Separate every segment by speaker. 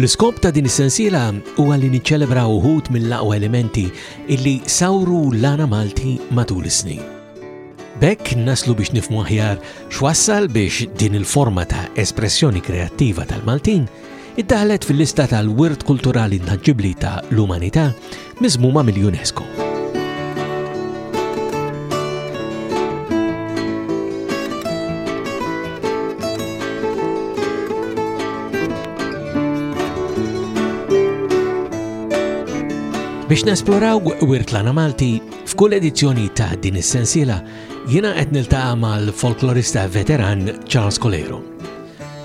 Speaker 1: L-iskop ta' din is-sensiela huwa li niċċelebra uħud mill-aqwa elementi illi sawru l-għana Malti matul is-snin. B'hekk naslu biex nifmu aħjar x'wassal biex din il-forma ta' espressjoni kreattiva tal-Maltin iddaħlet fil-lista tal-wirt kulturali nħaġġibli ta' l-umanità miżmuma mill-UNESCO. Biex nesploraw wirt lana Malti, f'kull edizzjoni ta' din is-sensiela jiena qed niltaqa' mal-folklorista veteran Charles Colero.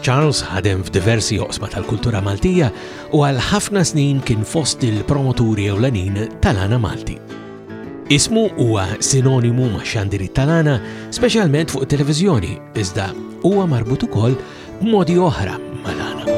Speaker 1: Charles ħadem f'diversi oqsma tal-kultura Maltija u għal ħafna snin kien fost il-promoturi ewlenin tal-għana Malti. Ismu huwa sinonimu ma' xandirit tal-għana, speċjalment fuq it-televiżjoni, iżda huwa marbut ukoll b'modi oħra mal-għana.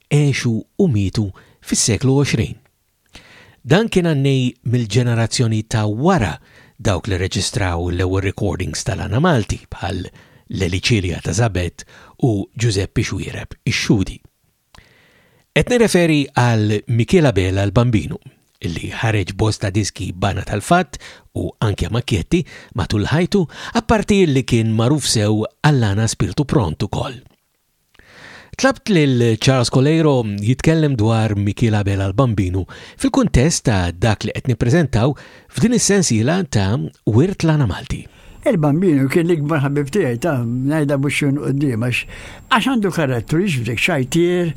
Speaker 1: għexu u mietu fis-seklu 20. Dan kien għannej mill-ġenerazzjoni ta' wara dawk li rreġistraw l-ewwel recordings tal-għana Malti bħal Leli Cilia ta' Żabett u Ġużeppi Xwiereb ix-Xhudi. Qed nirreferi għal Mikiel Abela l-Bambinu, li ħareġ bosta diski b'għana tal-fatt u anke makkjetti matul ħajtu, apparti li kien magħruf sew għall-għana Spirtu Pront ukoll. Tlabt lil Charles Coleiro jitkellem dwar Mikiel Abela l-Bambinu fil-kuntest ta' dak li qed nippreżentaw f'din is-sensiela ta' Wirt Lana Malti.
Speaker 2: Il-Bambinu kien l-ikbar ħabib tiegħi ta' ngħidha b'wiċċi minn quddiem għax għax għandu karattru jiġbdek xajtier,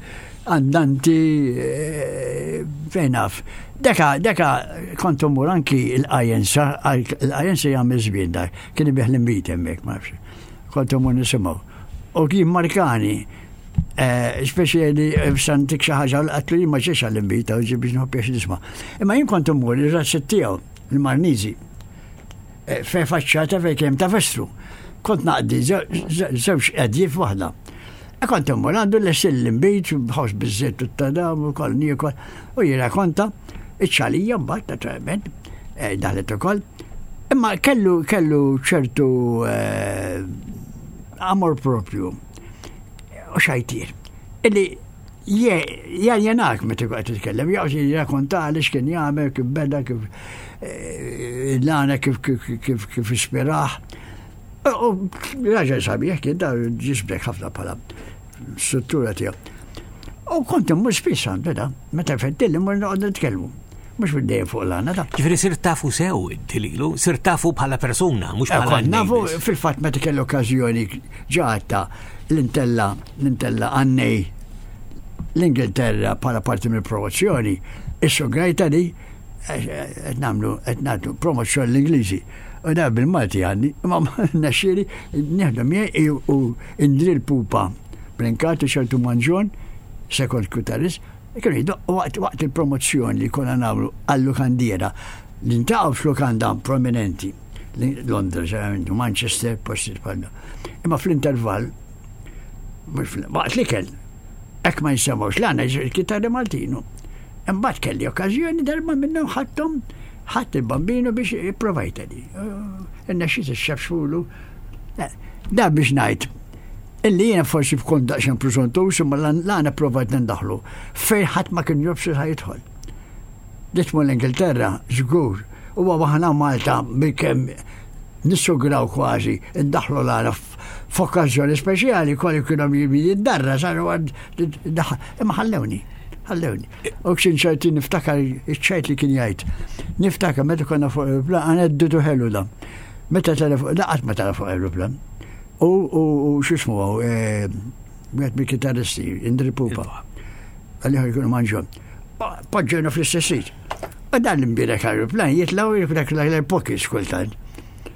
Speaker 2: andanti, eh, fejn naf. Deka, deka kont immur anki l-qajensa, l-qajensa jagħmel żmien dak, kien ibih l-inbit hemmhekk ma nafx. Kont imur nisimgħu. U kien markani, eh, speċjali eh, santik xi ħaġa għatlu jien ma ġiex għall-invita u ġibiex nħobbiex nisma'. Imma jien kont imur ir-razzet tiegħu, il-Marniżi, eh, fe faċċata fej kemm ta' vestru. Kont naqdi żewġ qedjiet waħda. Kont immur għandu lesil l-imbit, bħos bizzet u t-tadam u kol nikol, u jirrakonta, iċċalija mbagħad naturalment, eh, daħlet ukoll. Imma kellu kellu ċertu eh, amor propju u xajtir. Illi jenak meta għat t-tkellem, jgħu jirrakonta għalix kien jgħamil, kif beda, kif eh, l-għana, kif ispiraħ. Raġel sabiħ kien da ġisbek ħafna bħala struttura tiegħu. U kont immur spiss għandu da, meta fettilli mur noqgħod nitkellmu. Mhux middejjem fuq l-għana
Speaker 1: da. Ġifieri sir tafu sew tililu, sir tafu bħala persuna, mhux eh, bħala.
Speaker 2: Nafu fil-fatt meta kellu okkażjoni ġatta l-intella l-intella għannej l-Ingilterra bħala parti mill-promozzjoni, is-sugrajta li għax qed nagħmlu qed nagħtu promozzjoni l-Ingliżi. U da bil-Malti għandi, imma nexxieli nieħdu miegħi u indri l-pupa blinkati xertu manġon, sekond kutaris, kienu jiddoqqu waqt il-promozzjoni li konna nagħmlu għall-lukandiera li ntaqgħu f'lukanda prominenti. Londra, ġerament, Manchester, posti bħalda. Imma fl-intervall, waqt li kell, ek ma jisemawx l-għana ġir kitarri Maltinu. Imbagħad kelli okkażjoni darba minnhom ħadthom ħadd il-Bambinu biex ipprovajt li. Innexxiet ixxefxulu. Da biex ngħid illi jiena forsi fkun daqsxejn preżuntuż imma l-għana provajt nindaħlu fejn ħadd ma kien jobs li ħajidħol. Ditmu l-Ingilterra, żgur, huwa waħna Malta bil-kemm nissugraw kważi ndaħlu l-għana f'okkażjoni speċjali kolli kienhom jibni jiddarra saru għad Imma ħallewni, ħallewni. U xi ċerti niftakar iċ-ċert li kien jgħid. Niftakar meta konna fuq il-plan, għana d-didu ħelu da. Meta telef, laqat ma telef fuq il-plan. U xismu għaw, għet bi kitarristi, indri pupa. Għalli ħar jkunu manġon. Podġena fl-istessit. U dan l-imbirek għal-plan jitlaw jifrak l-għal-pokis kultant.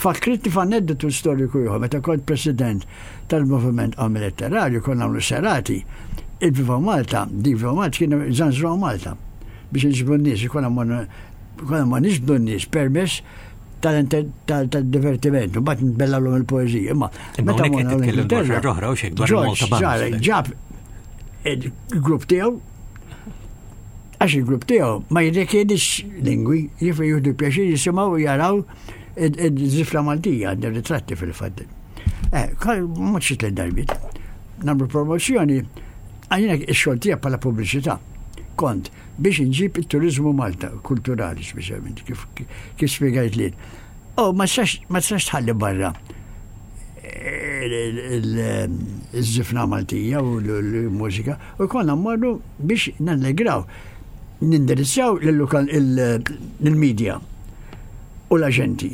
Speaker 2: Fakkritni f'aneddotu storiku ieħor, meta kont President tal-Moviment Qawmi Letterarju konna nagħmlu serati, il-Viva Malta, dik Viva Malta kien żanżruha Malta biex inġbdu n-nies, konna ma niġbdu n-nies permess tal-divertiment, u bat nbellawlhom il-poeżija. Imma
Speaker 1: meta monna l-Ingilterra,
Speaker 2: ġab il-grupp tiegħu Għax il-grupp tiegħu ma jirrikjedix lingwi, jifri juhdu pjaċir jisimaw u jaraw id-zifra Maltija, għandhom ritratti fil-fatt. Eh, kol, mhux xi tliet darbit. Nagħmlu promozzjoni għajna x-xogħol tiegħek bħala pubbliċità. Kont biex inġib it-turizmu Malta kulturali speċjalment kif kif spjegajt li. Oh, ma tistax tħalli barra iż-żifna Maltija u l-mużika u jkollna mmorru biex nallegraw nindirizzaw il-medja u l-aġenti.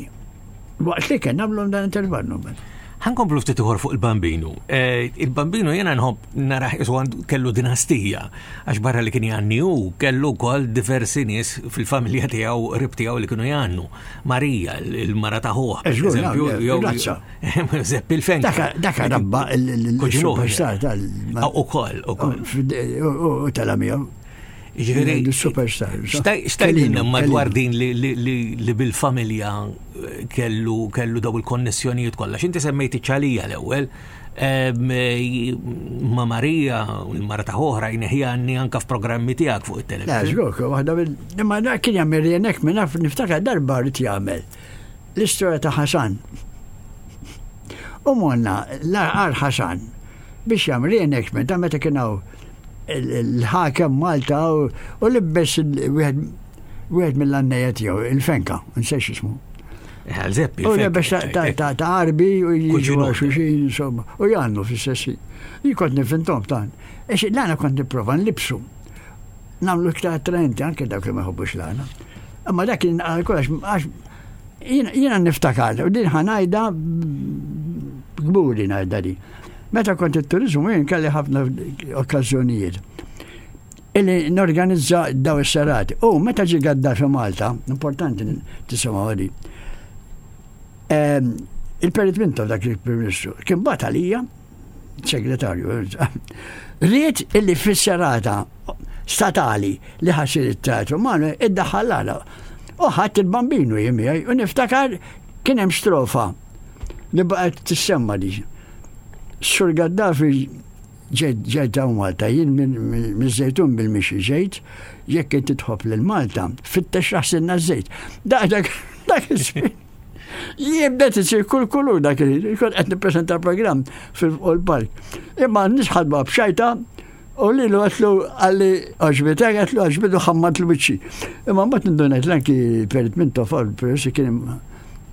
Speaker 2: Waqt li kien nagħmlu dan intervallu.
Speaker 1: Ħankomplu ftit uħor fuq il-bambinu. Eh, il-bambinu jena nħobb naraħ isu kellu dinastija, għax barra li kien janni u kellu kol diversi nis fil-familja tijaw, rib tijaw li kienu jannu. Marija, il-mara ta' ħuħ. Zepp il-fenk.
Speaker 2: Dak rabba il-superstar tal.
Speaker 1: Ah, u koll, u koll.
Speaker 2: U tal-amijaw.
Speaker 1: Ġveri,
Speaker 2: superstar.
Speaker 1: Xtajlina madwar din li bil-familja kellu kellu daw il-konnessjonijiet kollha. Xinti semmejti ċalija l-ewwel, ma Marija u l-mara ta' oħra jneħjanni anka f'programmi tiegħek fuq it-televizjoni.
Speaker 2: Żgur, waħda minn. Imma dak kien jagħmel jenek minn naf niftakar darba rrid jagħmel l-istorja ta' Ħasan. U monna l-għar Ħasan biex jagħmel jenek minn ta' meta kien hawn l-ħakem Malta u libbes wieħed mill-għannejja tiegħu, il-fenka, nsejx ismu.
Speaker 1: Zeppi.
Speaker 2: U biex ta' arbi u
Speaker 1: jġinu
Speaker 2: xuxin, insomma, u jannu fil-sessi. Jikot nifintom tan. Ex l-għana kont niprofa nlibsu. Namlu iktar attraenti anke dak li ma jħobbux l-għana. Imma dak kien għal kollox, għax jiena niftakar, u din ħanajda gburi najda li. Meta kont il-turizmu jien kelli ħafna okkazjonijiet. Illi norganizza daw is-serati. U meta ġi Gaddafi Malta, importanti tisimgħu di. Ehm, Il-Perit Minto dak il-Prim Ministru kien bat għalija, segretarju, rrit illi fis-serata statali li ħasir it-teatru manu id-daħħal għala. U ħadd il-bambinu jimijaj u niftakar kien hemm strofa li baqgħet tissemma di. Sur Gaddafi Ġejt hawn Malta, jien miż-Żejtun bil-mixi ġejt, jekk inti tħobb lil Malta, fittex raħsilna ż-żejt. Dak dak dak iż-żmien. Jibdet isir kull kulur dak il-ħin, kont qed nippreżenta programm fil-park. Imma nisħadba b'xajta U li l għatlu għalli oġbita, għatlu oġbitu xammat l-wicċi. Imma mbat ndunet l-anki perit minn tofar, persi kien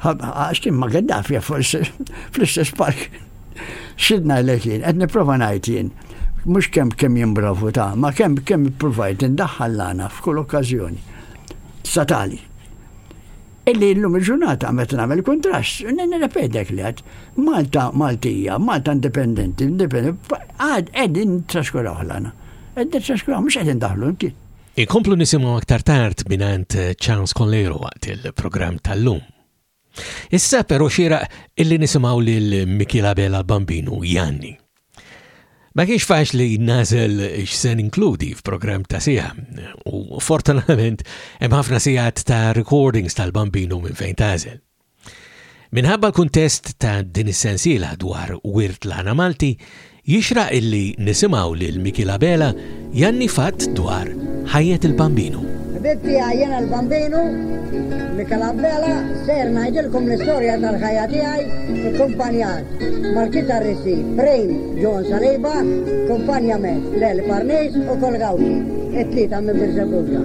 Speaker 2: għax kien ma għedda fja forse fl-istess park. Xidna għalek jien, qed nipprova ngħid jien, mhux kemm kemm jien bravu ta' ma kemm kemm ippruvajt indaħħal lana f'kull okkażjoni. Satali. Illi llum il-ġurnata meta nagħmel kontrast, nirrepedek li għad Malta Maltija, Malta indipendenti, indipendenti, għad qegħdin traskuraw lana. Qegħdin traskuraw mhux qegħdin daħlu inti.
Speaker 1: Ikomplu nisimgħu aktar tard mingħand Charles Collero waqt il-programm tal-lum. Issa però xieraq illi nisimgħu lil Mikiel Abela Bambinu Janni. Ma kienx faċli nażel x'sen inkludi f'programm ta' sija u fortunatament hemm ħafna sigħat ta' recordings tal-bambinu minn fejn tażel. Minħabba l-kuntest ta' din is-sensiela dwar wirt l-ħana Malti, Jixraq illi nisimgħu lil Mikiel Abela janni fatt dwar ħajjet il-Bambinu.
Speaker 3: Ħbieb tiegħi jiena l-Bambinu, Mikiel Abela, sejjer ngħidilkom l-istorja tal-ħajja tiegħi kkumpanjat mal-kitarristi Brain John Saliba, kumpanjament Leli Parnis u Col Gauci, it-tlieta minn Birżebbuġa.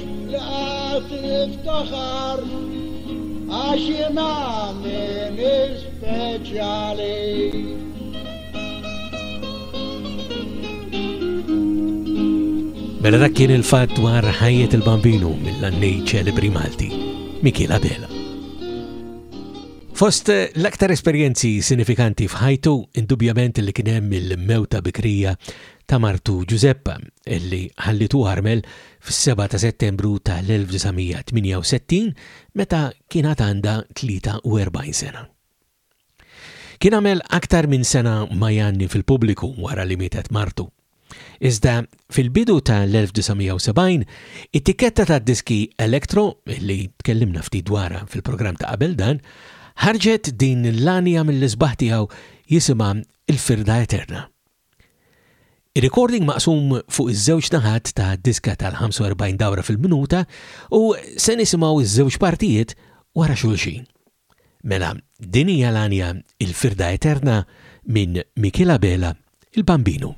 Speaker 3: Li qatt
Speaker 4: niftaħar għax jiena min
Speaker 3: ispeċjali.
Speaker 5: Mela dak kien il-fatt dwar ħajjet il-bambinu mill-annej ċelebri Malti, Mikiel Abela. Fost l-aktar esperjenzi sinifikanti f'ħajtu, indubjament li kien hemm il-mewta bikrija ta' martu Ġużeppa, illi ħallitu armel fis-7 ta' Settembru tal-1968 meta kien għad għandha 43 sena. Kien għamel aktar minn sena majanni fil-pubbliku wara li mietet martu. Iżda fil-bidu tal-1970, it-tikketta tad-diski Elektro, li tkellimna ftit dwarha fil-programm ta' qabel dan, ħarġet din l-għanja mill-isbaħ tiegħu jisimha Il-Firda Eterna. Ir-recording maqsum fuq iż-żewġ naħat ta' diska tal-45 dawra fil-minuta u se nisimgħu ż-żewġ partijiet wara xulxin. Mela, din hija l-għanja Il-Firda Eterna minn Mikiel Abela, il-Bambinu.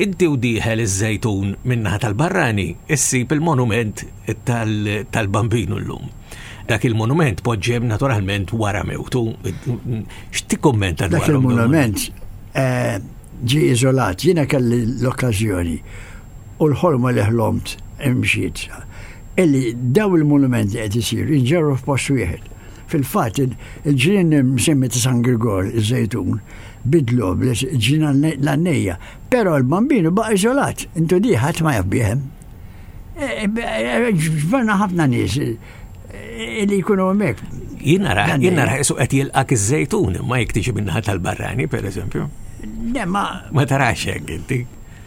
Speaker 1: Inti u dieħel iż-Żejtun min-naħa tal-barrani ssib il-monument tal-Bambinu llum. Dak il-monument poġġew naturalment wara mewtu. X'tikkummenta dwar?
Speaker 2: Dak il-monument eh, ġi iżolat, jiena kelli l-okkażjoni u l-ħolma li ħlomt imxiet illi daw il-monumenti qed isir inġarru f'post wieħed. Fil-fatt, il-ġirien msemmi ta' San Grigor iż-Żejtun bidlu oblez ġirien għall-għannejja, però l-Bambinu baqa' iżolat, intu di ħadd ma jaf bih hemm. Ġbarna ħafna nies li jkunu
Speaker 1: hemmhekk. Jien nara isu qed jilqak iż-Żejtun, ma jekk tiġi minnaħa tal-barrani,
Speaker 2: pereżempju. Ma
Speaker 1: tarax hekk inti.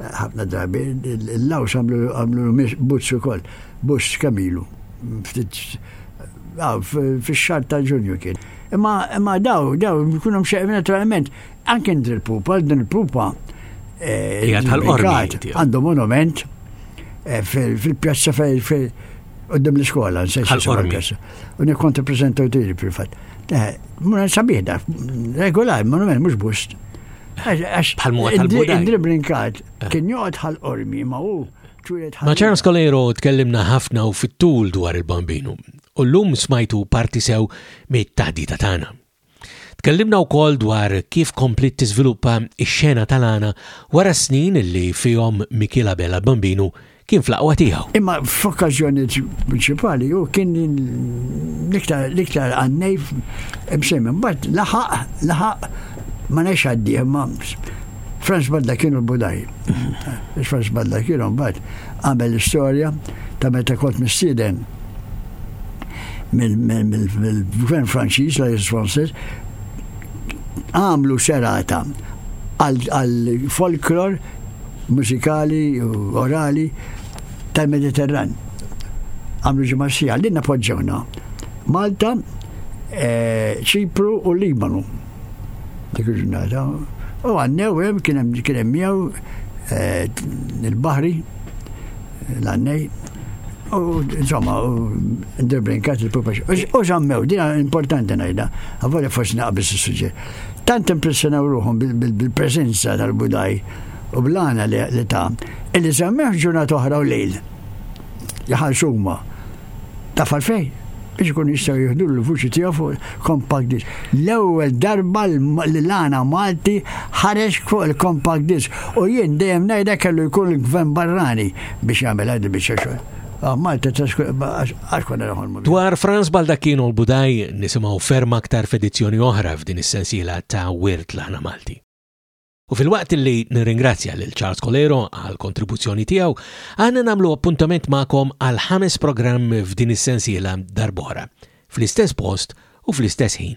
Speaker 1: Ħafna drabi l-Laos għamlulu miex butch ukoll, butch kemm ilu? Ftit ah, fix-xahar ta' Ġunju kien. Imma imma daw daw jkunu mxejqin
Speaker 2: naturalment anke din il-pupa, din il-pupa eh, Hija tal-qormi ġudikat, tiegħu. għandu monument eh, fil- fil-pjazza fej fej qoddim l-iskola, nsejx Għal isima qormi. l-pjazza. U nikkonti preżentaw tiri fil-fatt. Eh, Monument sabiħ da, regular, monument mhux bust.
Speaker 1: Għax bħal mod tal-budaj.
Speaker 2: Il-dribbling card eh. kien joqgħod ħal qormi ma hu
Speaker 1: Ma Charles Calero tkellimna ħafna u fit-tul dwar il-bambinu u l-lum smajtu parti sew mit-taħdita tagħna. Tkellimna wkoll dwar kif komplit tiżviluppa x-xena tal-għana wara snin li fihom Mikiela Bella Bambinu kien fl-aqwa tiegħu.
Speaker 2: Imma f'okkażjonijiet prinċipali hu kien l-iktar għannej msemmi. Mbagħad laħaq, laħaq ma ngħix għaddieħ ma Franz Badda kienu l-budaj. Franz Badda kienu mbagħad għamel l-istorja ta' meta kont mistieden mill-gvern Franċiż la Frances għamlu serata għal folklor mużikali u orali tal-Mediterran. Għamlu ġimgħa sija li napoġġewna. Malta, eh, Ċipru u Libanu. Dik il-ġurnata. U għannew hemm kien hemm kien hemm miegħu eh, il-Baħri l-għannej. U insomma, u ndrbrinkat il-pupax. U zammew, dina importanti najda, għavoli forsi naqbis il-sujġet. Tant impressjonaw ruħhom bil-preżenza tal-Budaj u bl-għana li ta, illi żammewh ġurnata oħra u lejl. Jaħarsu huma. Taf għalfejn? Biex ikunu jistgħu jieħdu l-vuċi tiegħu fuq compact disc. L-ewwel darba li l-għana Malti ħareġ fuq il-compact disc u jien dejjem ngħidha kellu jkun il-gvern barrani biex jagħmel għadi biex xogħol. Ah, Malta, għax konna naħolmu.
Speaker 1: Dwar Franz Baldacchino u l-Budaj nisimaw ferm aktar f'edizzjoni oħra f'din is-sensiela ta' Wirt l-Aħna Malti. U fil-waqt li nirringrazzja lil Charles Colero għal kontribuzzjoni tiegħu, għandna nagħmlu appuntament magħkom għal ħames programm f'din is-sensiela darbora, fl-istess post u fl-istess ħin.